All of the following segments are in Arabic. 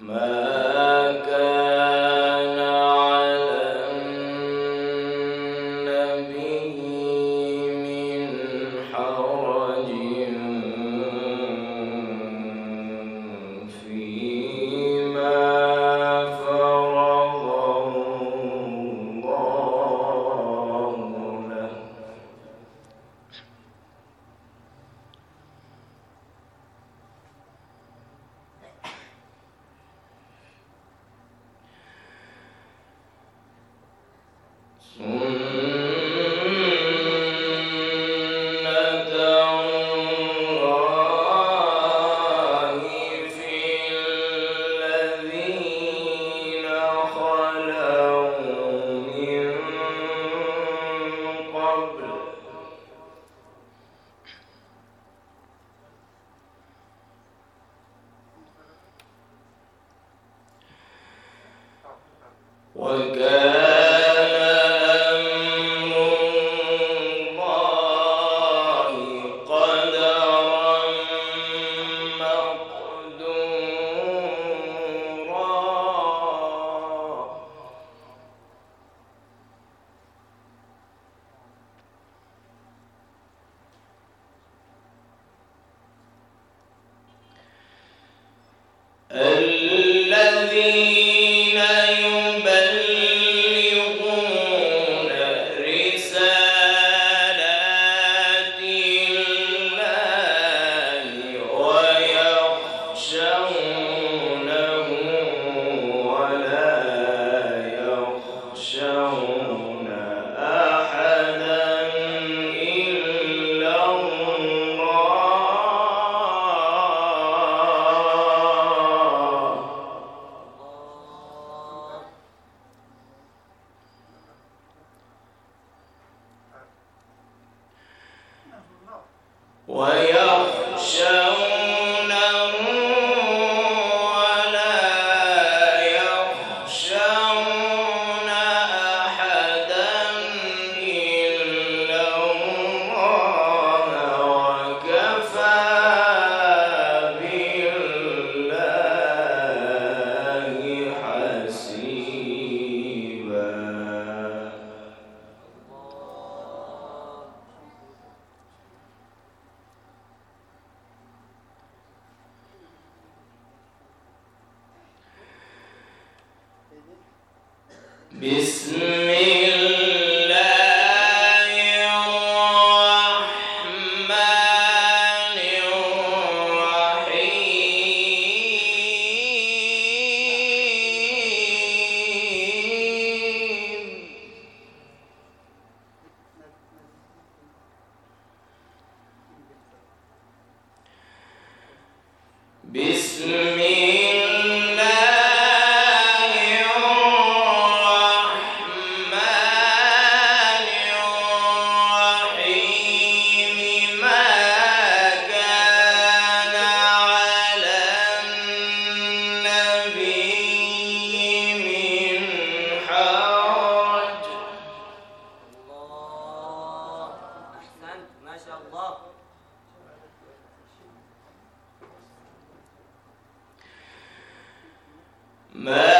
唔 الذي Man.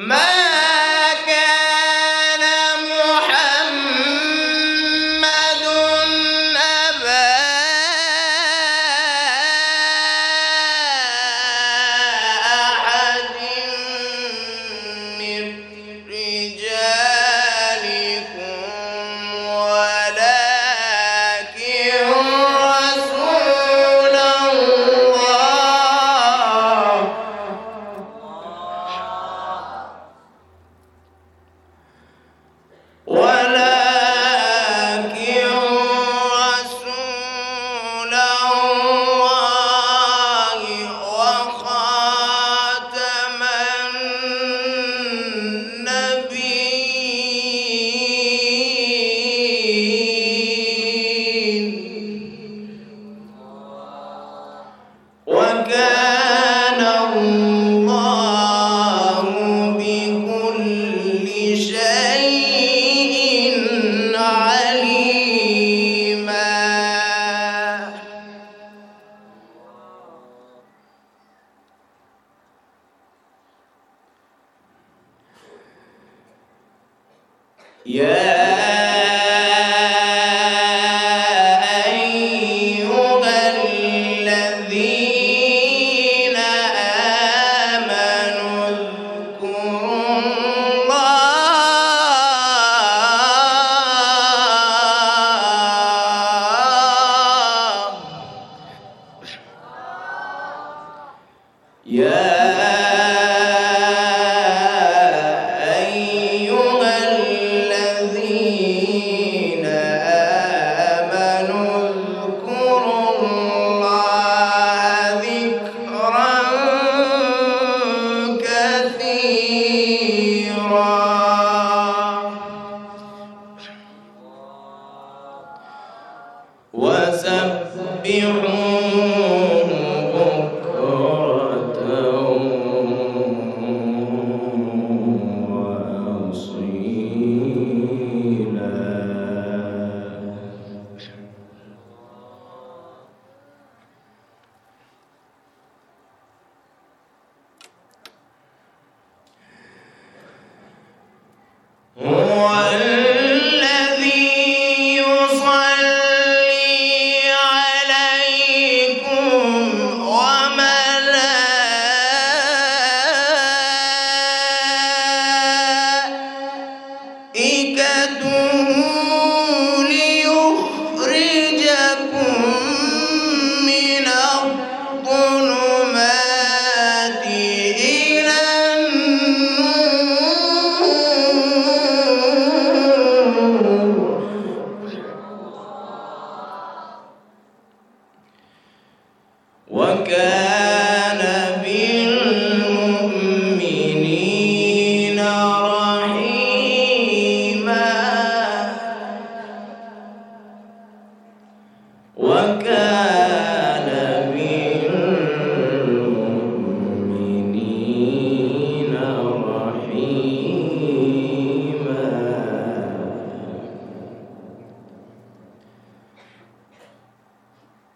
ما فَنَبِّئْهُم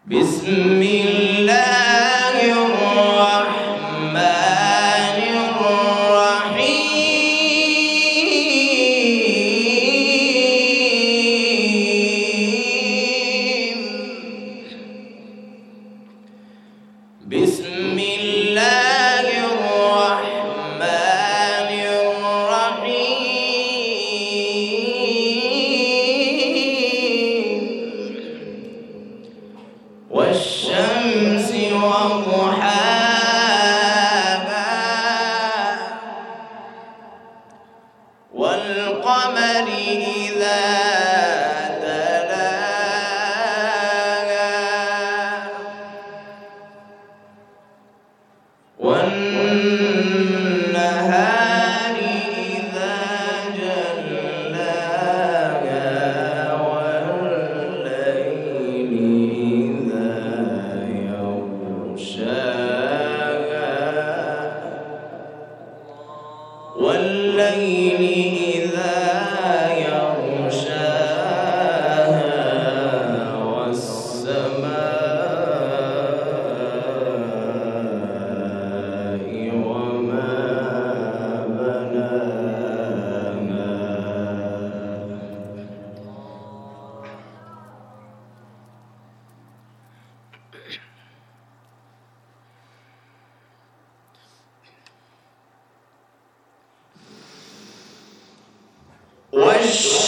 بسم الله الرحمن Yes.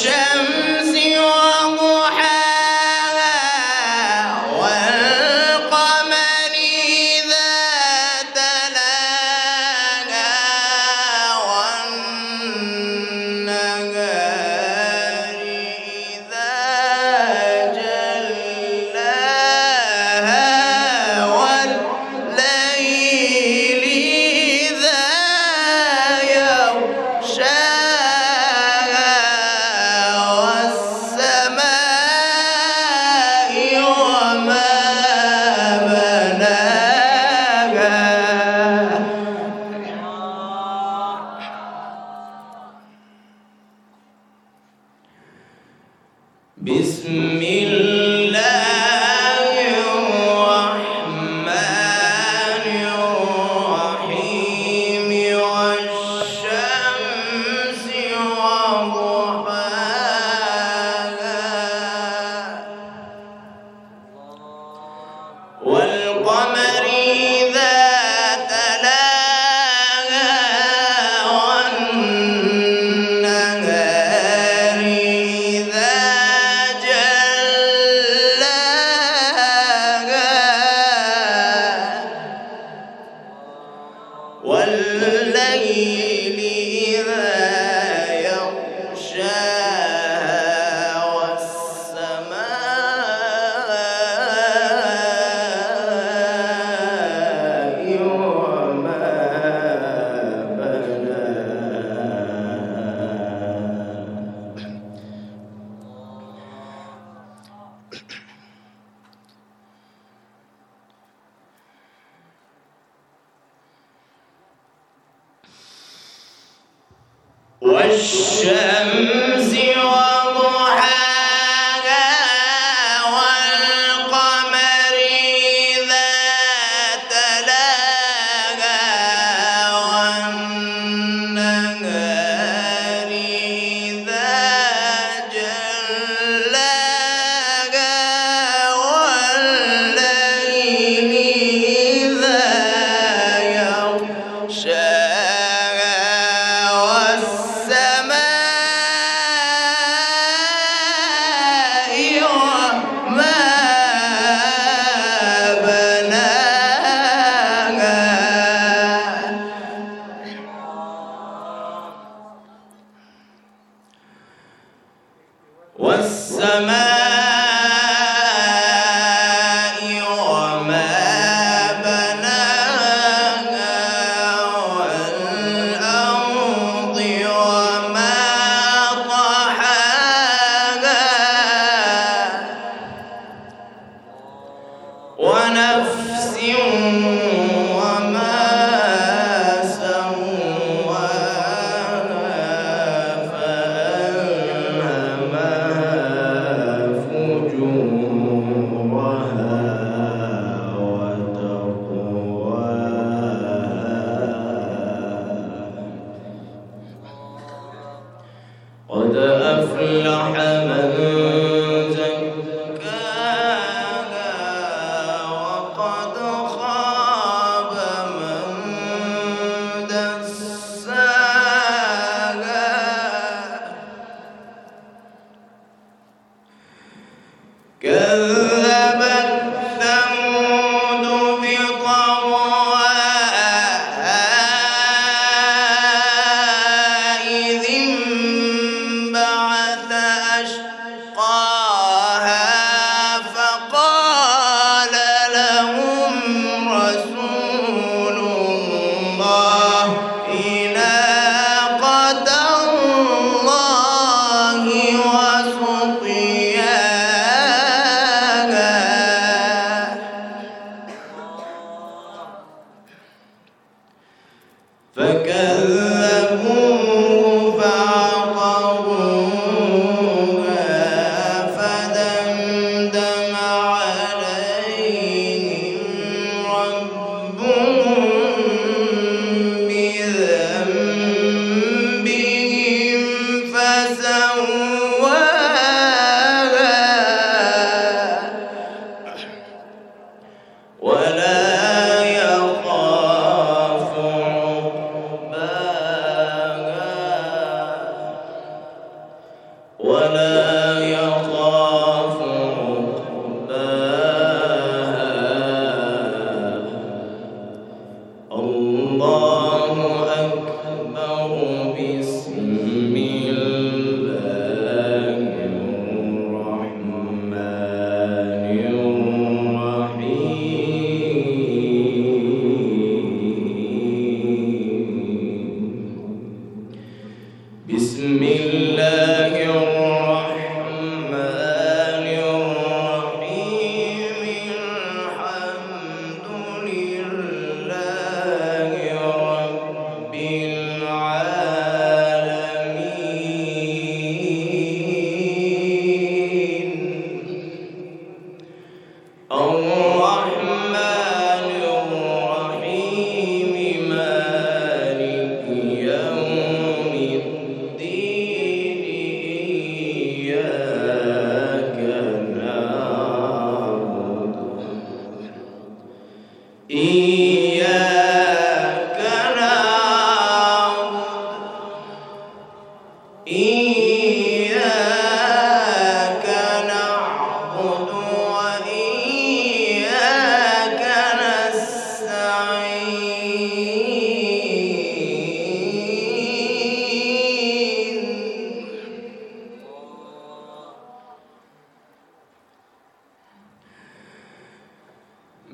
Allah.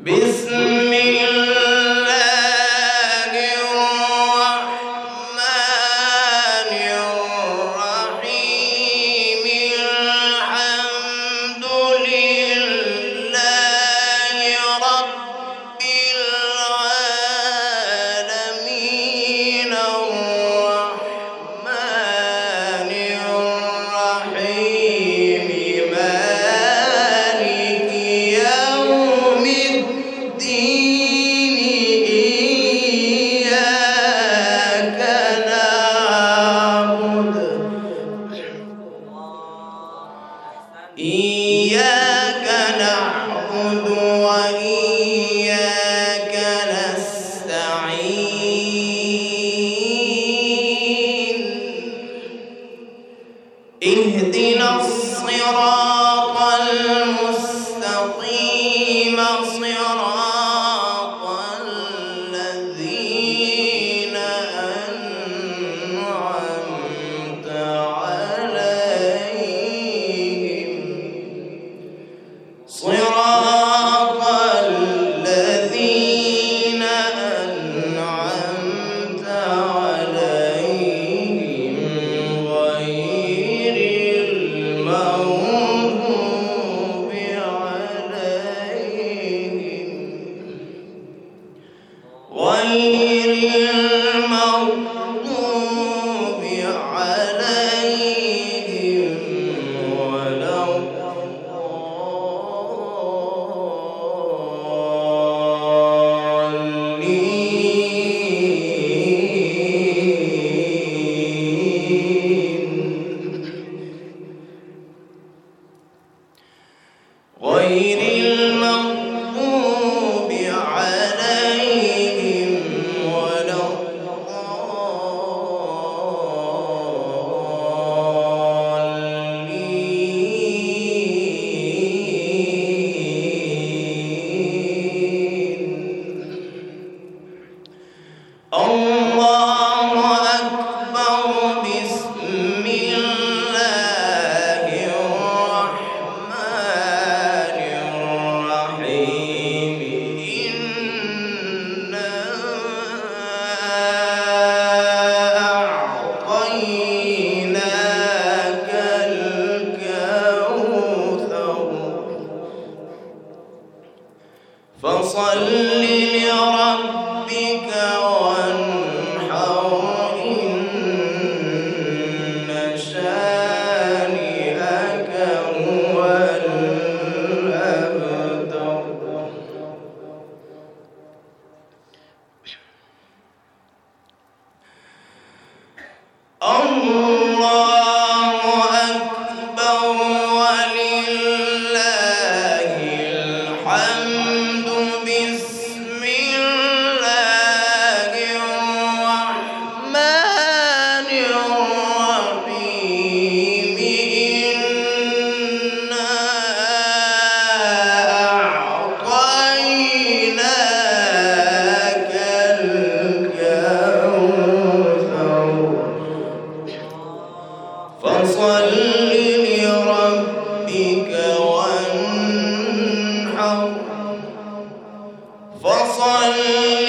be فصلي